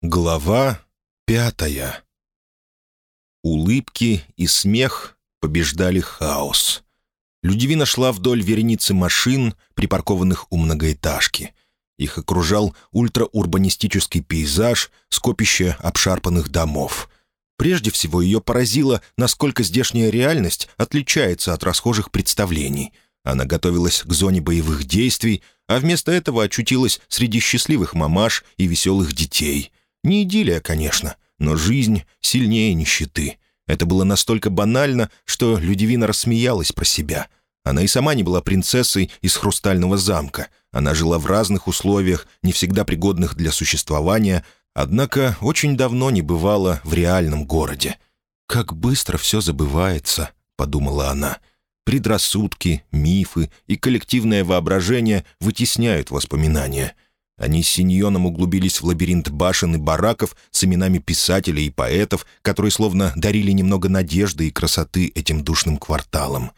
Глава пятая Улыбки и смех побеждали хаос. Людивина шла вдоль вереницы машин, припаркованных у многоэтажки. Их окружал ультраурбанистический пейзаж, скопище обшарпанных домов. Прежде всего ее поразило, насколько здешняя реальность отличается от расхожих представлений. Она готовилась к зоне боевых действий, а вместо этого очутилась среди счастливых мамаш и веселых детей — не идиллия, конечно, но жизнь сильнее нищеты. Это было настолько банально, что Людивина рассмеялась про себя. Она и сама не была принцессой из хрустального замка. Она жила в разных условиях, не всегда пригодных для существования, однако очень давно не бывала в реальном городе. «Как быстро все забывается», — подумала она. «Предрассудки, мифы и коллективное воображение вытесняют воспоминания». Они с Синьоном углубились в лабиринт башен и бараков с именами писателей и поэтов, которые словно дарили немного надежды и красоты этим душным кварталам.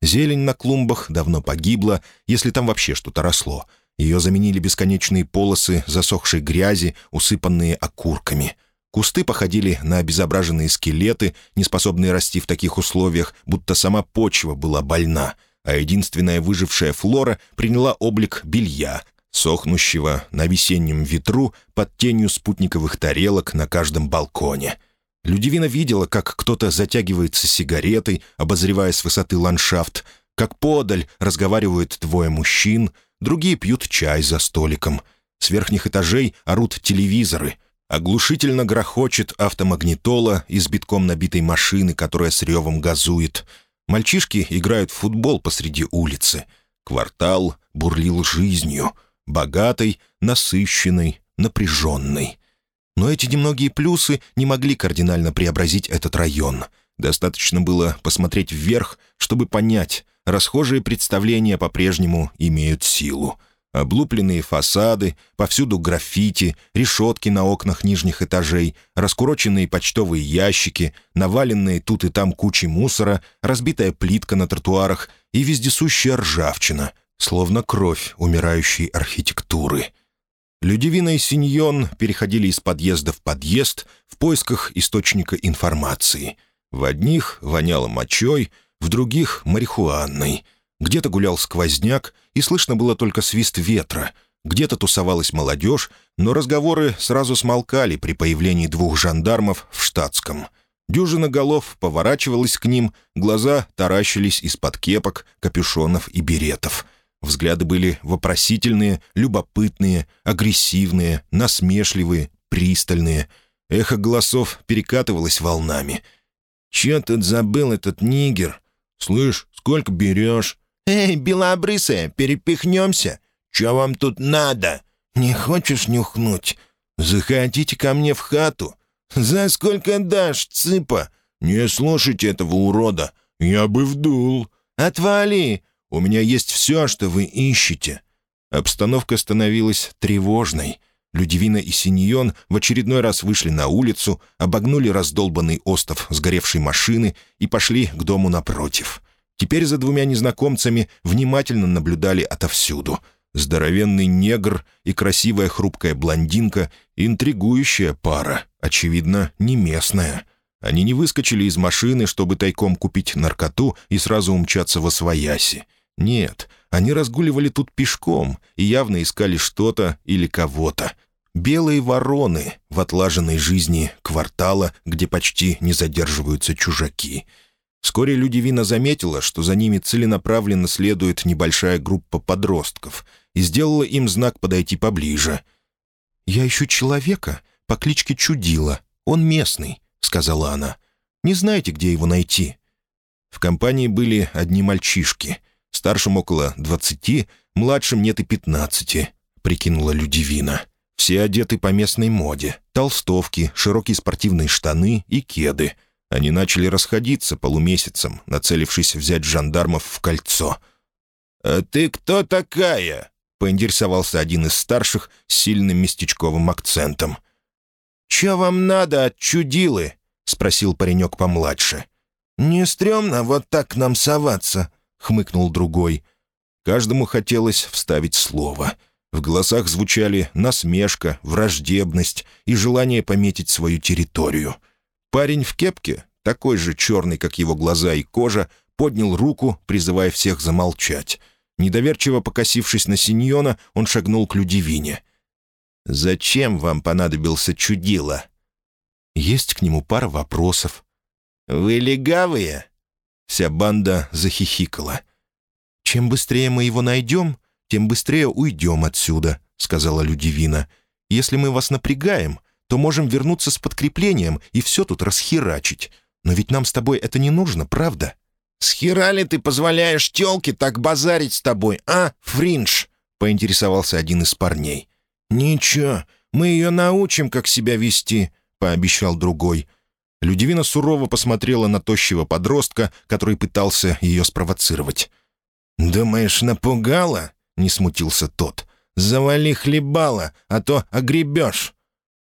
Зелень на клумбах давно погибла, если там вообще что-то росло. Ее заменили бесконечные полосы засохшей грязи, усыпанные окурками. Кусты походили на обезображенные скелеты, неспособные расти в таких условиях, будто сама почва была больна — а единственная выжившая флора приняла облик белья, сохнущего на весеннем ветру под тенью спутниковых тарелок на каждом балконе. Людивина видела, как кто-то затягивается сигаретой, обозревая с высоты ландшафт, как подаль разговаривают двое мужчин, другие пьют чай за столиком. С верхних этажей орут телевизоры. Оглушительно грохочет автомагнитола из битком набитой машины, которая с ревом газует. Мальчишки играют в футбол посреди улицы. Квартал бурлил жизнью — богатой, насыщенной, напряженной. Но эти немногие плюсы не могли кардинально преобразить этот район. Достаточно было посмотреть вверх, чтобы понять, расхожие представления по-прежнему имеют силу. Облупленные фасады, повсюду граффити, решетки на окнах нижних этажей, раскуроченные почтовые ящики, наваленные тут и там кучи мусора, разбитая плитка на тротуарах и вездесущая ржавчина, словно кровь умирающей архитектуры. Людивина и Синьон переходили из подъезда в подъезд в поисках источника информации. В одних воняло мочой, в других — марихуанной. Где-то гулял сквозняк, и слышно было только свист ветра. Где-то тусовалась молодежь, но разговоры сразу смолкали при появлении двух жандармов в штатском. Дюжина голов поворачивалась к ним, глаза таращились из-под кепок, капюшонов и беретов — Взгляды были вопросительные, любопытные, агрессивные, насмешливые, пристальные. Эхо голосов перекатывалось волнами. «Че тут забыл этот нигер? Слышь, сколько берешь?» «Эй, белобрысая, перепихнемся? Че вам тут надо? Не хочешь нюхнуть? Заходите ко мне в хату. За сколько дашь, цыпа? Не слушайте этого урода. Я бы вдул. Отвали, у меня есть все, что вы ищете». Обстановка становилась тревожной. Людивина и Синьон в очередной раз вышли на улицу, обогнули раздолбанный остов сгоревшей машины и пошли к дому напротив. Теперь за двумя незнакомцами внимательно наблюдали отовсюду. Здоровенный негр и красивая хрупкая блондинка — интригующая пара, очевидно, не местная. Они не выскочили из машины, чтобы тайком купить наркоту и сразу умчаться во свояси. Нет, они разгуливали тут пешком и явно искали что-то или кого-то. Белые вороны в отлаженной жизни квартала, где почти не задерживаются чужаки. Вскоре Людивина заметила, что за ними целенаправленно следует небольшая группа подростков, и сделала им знак подойти поближе. «Я ищу человека по кличке Чудила. Он местный», — сказала она. «Не знаете, где его найти?» В компании были одни мальчишки — Старшим около двадцати, младшим нет и пятнадцати», — прикинула Людивина. «Все одеты по местной моде. Толстовки, широкие спортивные штаны и кеды. Они начали расходиться полумесяцем, нацелившись взять жандармов в кольцо». «А ты кто такая?» — поинтересовался один из старших с сильным местечковым акцентом. «Че вам надо от чудилы?» — спросил паренек помладше. «Не стрёмно вот так нам соваться?» — хмыкнул другой. Каждому хотелось вставить слово. В голосах звучали насмешка, враждебность и желание пометить свою территорию. Парень в кепке, такой же черный, как его глаза и кожа, поднял руку, призывая всех замолчать. Недоверчиво покосившись на Синьона, он шагнул к Людивине. «Зачем вам понадобился чудило?» «Есть к нему пара вопросов». «Вы легавые?» Вся банда захихикала. «Чем быстрее мы его найдем, тем быстрее уйдем отсюда», — сказала Людивина. «Если мы вас напрягаем, то можем вернуться с подкреплением и все тут расхерачить. Но ведь нам с тобой это не нужно, правда?» «С хера ли ты позволяешь тёлке так базарить с тобой, а, Фриндж?» — поинтересовался один из парней. «Ничего, мы ее научим, как себя вести», — пообещал другой. Людивина сурово посмотрела на тощего подростка, который пытался ее спровоцировать. «Думаешь, напугала?» — не смутился тот. «Завали хлебала, а то огребешь».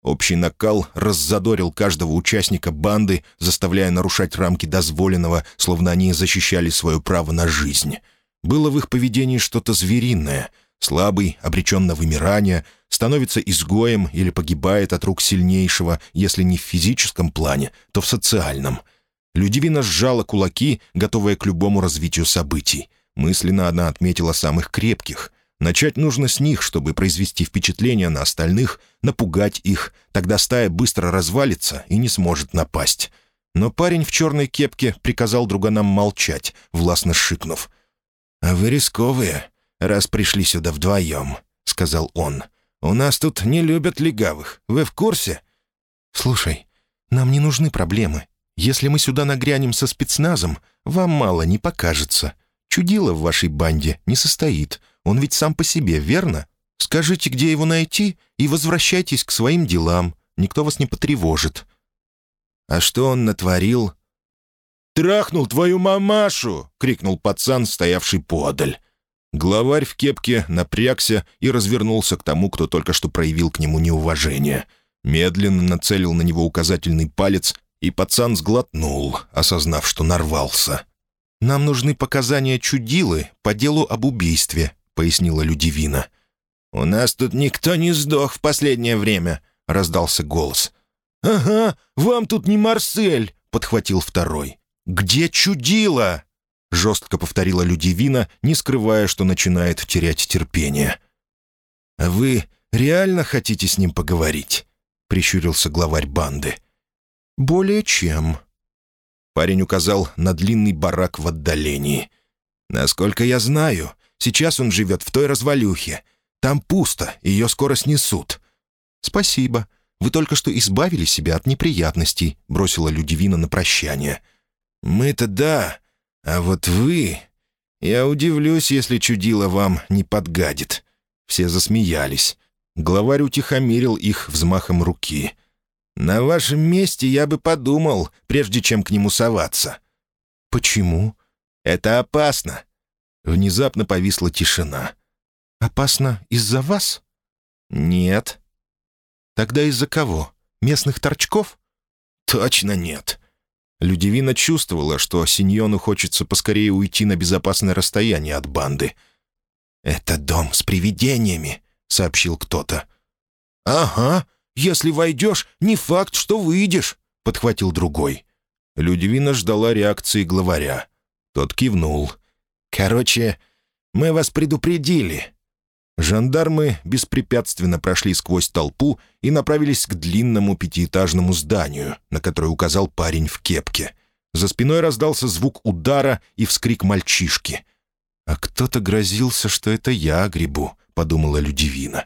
Общий накал раззадорил каждого участника банды, заставляя нарушать рамки дозволенного, словно они защищали свое право на жизнь. Было в их поведении что-то звериное. Слабый, обречен на вымирание, становится изгоем или погибает от рук сильнейшего, если не в физическом плане, то в социальном. Людивина сжала кулаки, готовая к любому развитию событий. Мысленно она отметила самых крепких — Начать нужно с них, чтобы произвести впечатление на остальных, напугать их, тогда стая быстро развалится и не сможет напасть. Но парень в черной кепке приказал друганам молчать, властно шикнув. «А вы рисковые, раз пришли сюда вдвоем», — сказал он. «У нас тут не любят легавых. Вы в курсе?» «Слушай, нам не нужны проблемы. Если мы сюда нагрянем со спецназом, вам мало не покажется. Чудило в вашей банде не состоит. Он ведь сам по себе, верно? Скажите, где его найти, и возвращайтесь к своим делам. Никто вас не потревожит». «А что он натворил?» «Трахнул твою мамашу!» — крикнул пацан, стоявший подаль. Главарь в кепке напрягся и развернулся к тому, кто только что проявил к нему неуважение. Медленно нацелил на него указательный палец, и пацан сглотнул, осознав, что нарвался. «Нам нужны показания чудилы по делу об убийстве», пояснила Людивина. «У нас тут никто не сдох в последнее время», — раздался голос. «Ага, вам тут не Марсель», — подхватил второй. «Где чудило?» — жестко повторила Людивина, не скрывая, что начинает терять терпение. «А вы реально хотите с ним поговорить?» — прищурился главарь банды. «Более чем». Парень указал на длинный барак в отдалении. «Насколько я знаю, Сейчас он живет в той развалюхе. Там пусто, ее скоро снесут». «Спасибо. Вы только что избавили себя от неприятностей», — бросила Людивина на прощание. «Мы-то да, а вот вы...» «Я удивлюсь, если чудило вам не подгадит». Все засмеялись. Главарь утихомирил их взмахом руки. «На вашем месте я бы подумал, прежде чем к нему соваться». «Почему?» «Это опасно. Внезапно повисла тишина. «Опасно из-за вас?» «Нет». «Тогда из-за кого? Местных торчков?» «Точно нет». Людивина чувствовала, что Синьону хочется поскорее уйти на безопасное расстояние от банды. «Это дом с привидениями», — сообщил кто-то. «Ага, если войдешь, не факт, что выйдешь», — подхватил другой. Людивина ждала реакции главаря. Тот кивнул. «Короче, мы вас предупредили». Жандармы беспрепятственно прошли сквозь толпу и направились к длинному пятиэтажному зданию, на которое указал парень в кепке. За спиной раздался звук удара и вскрик мальчишки. «А кто-то грозился, что это я грибу», — подумала Людивина.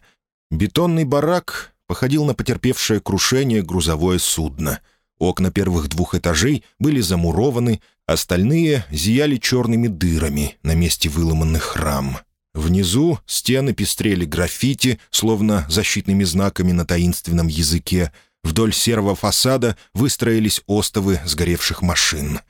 Бетонный барак походил на потерпевшее крушение грузовое судно — Окна первых двух этажей были замурованы, остальные зияли черными дырами на месте выломанных рам. Внизу стены пестрели граффити, словно защитными знаками на таинственном языке. Вдоль серого фасада выстроились остовы сгоревших машин.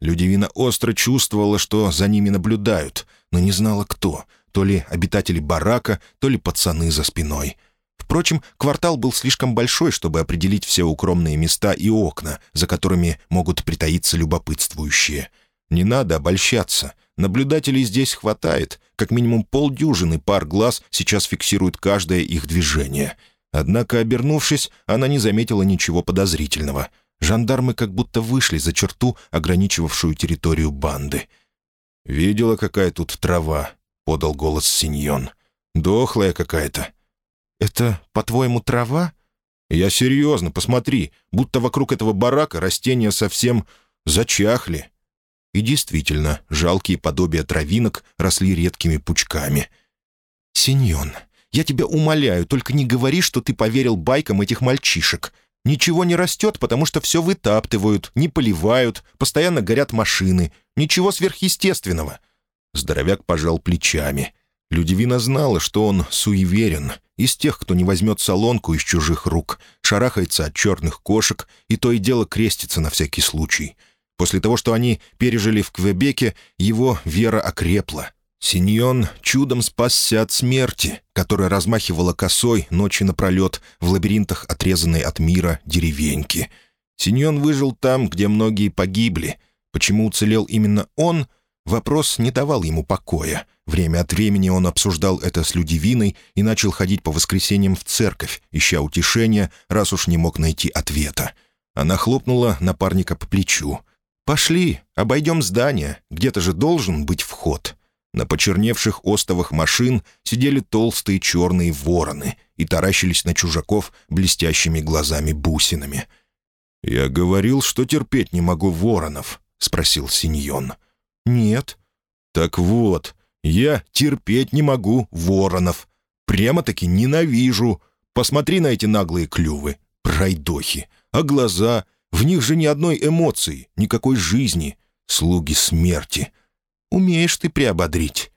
Людивина остро чувствовала, что за ними наблюдают, но не знала кто — то ли обитатели барака, то ли пацаны за спиной — Впрочем, квартал был слишком большой, чтобы определить все укромные места и окна, за которыми могут притаиться любопытствующие. Не надо обольщаться. Наблюдателей здесь хватает. Как минимум полдюжины пар глаз сейчас фиксируют каждое их движение. Однако, обернувшись, она не заметила ничего подозрительного. Жандармы как будто вышли за черту, ограничивавшую территорию банды. «Видела, какая тут трава?» — подал голос Синьон. «Дохлая какая-то». «Это, по-твоему, трава?» «Я серьезно, посмотри, будто вокруг этого барака растения совсем зачахли». И действительно, жалкие подобия травинок росли редкими пучками. «Синьон, я тебя умоляю, только не говори, что ты поверил байкам этих мальчишек. Ничего не растет, потому что все вытаптывают, не поливают, постоянно горят машины. Ничего сверхъестественного». Здоровяк пожал плечами. Людивина знала, что он суеверен, из тех, кто не возьмет солонку из чужих рук, шарахается от черных кошек и то и дело крестится на всякий случай. После того, что они пережили в Квебеке, его вера окрепла. Синьон чудом спасся от смерти, которая размахивала косой ночи напролет в лабиринтах отрезанной от мира деревеньки. Синьон выжил там, где многие погибли. Почему уцелел именно он — Вопрос не давал ему покоя. Время от времени он обсуждал это с Людивиной и начал ходить по воскресеньям в церковь, ища утешения, раз уж не мог найти ответа. Она хлопнула напарника по плечу. «Пошли, обойдем здание, где-то же должен быть вход». На почерневших остовах машин сидели толстые черные вороны и таращились на чужаков блестящими глазами-бусинами. «Я говорил, что терпеть не могу воронов», — спросил Синьон. — «Нет». «Так вот, я терпеть не могу воронов. Прямо-таки ненавижу. Посмотри на эти наглые клювы, пройдохи. А глаза, в них же ни одной эмоции, никакой жизни. Слуги смерти. Умеешь ты приободрить».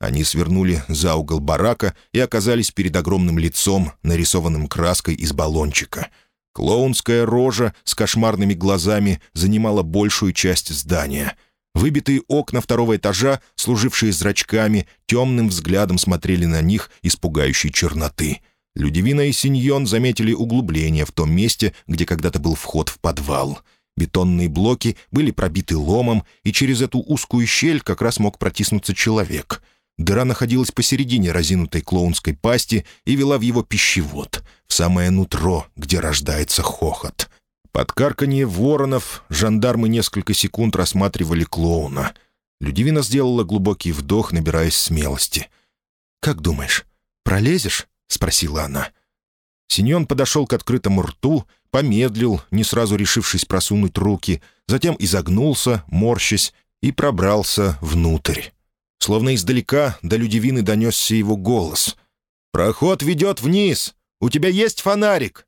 Они свернули за угол барака и оказались перед огромным лицом, нарисованным краской из баллончика. Клоунская рожа с кошмарными глазами занимала большую часть здания — Выбитые окна второго этажа, служившие зрачками, темным взглядом смотрели на них из пугающей черноты. Людивина и Синьон заметили углубление в том месте, где когда-то был вход в подвал. Бетонные блоки были пробиты ломом, и через эту узкую щель как раз мог протиснуться человек. Дыра находилась посередине разинутой клоунской пасти и вела в его пищевод, в самое нутро, где рождается хохот. Под карканье воронов жандармы несколько секунд рассматривали клоуна. Людивина сделала глубокий вдох, набираясь смелости. «Как думаешь, пролезешь?» — спросила она. Синьон подошел к открытому рту, помедлил, не сразу решившись просунуть руки, затем изогнулся, морщась, и пробрался внутрь. Словно издалека до Людивины донесся его голос. «Проход ведет вниз! У тебя есть фонарик?»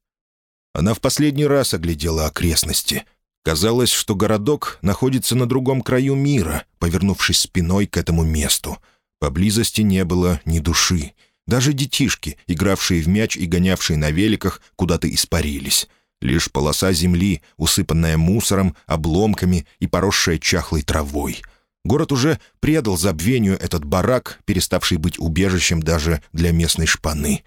Она в последний раз оглядела окрестности. Казалось, что городок находится на другом краю мира, повернувшись спиной к этому месту. Поблизости не было ни души. Даже детишки, игравшие в мяч и гонявшие на великах, куда-то испарились. Лишь полоса земли, усыпанная мусором, обломками и поросшая чахлой травой. Город уже предал забвению этот барак, переставший быть убежищем даже для местной шпаны.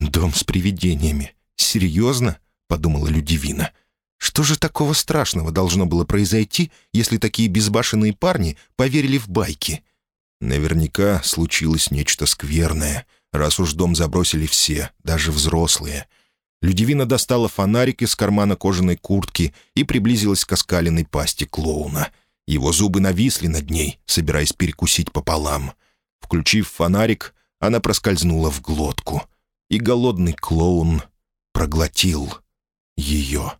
«Дом с привидениями», «Серьезно?» — подумала Людивина. «Что же такого страшного должно было произойти, если такие безбашенные парни поверили в байки?» Наверняка случилось нечто скверное, раз уж дом забросили все, даже взрослые. Людивина достала фонарик из кармана кожаной куртки и приблизилась к оскаленной пасти клоуна. Его зубы нависли над ней, собираясь перекусить пополам. Включив фонарик, она проскользнула в глотку. И голодный клоун проглотил ее.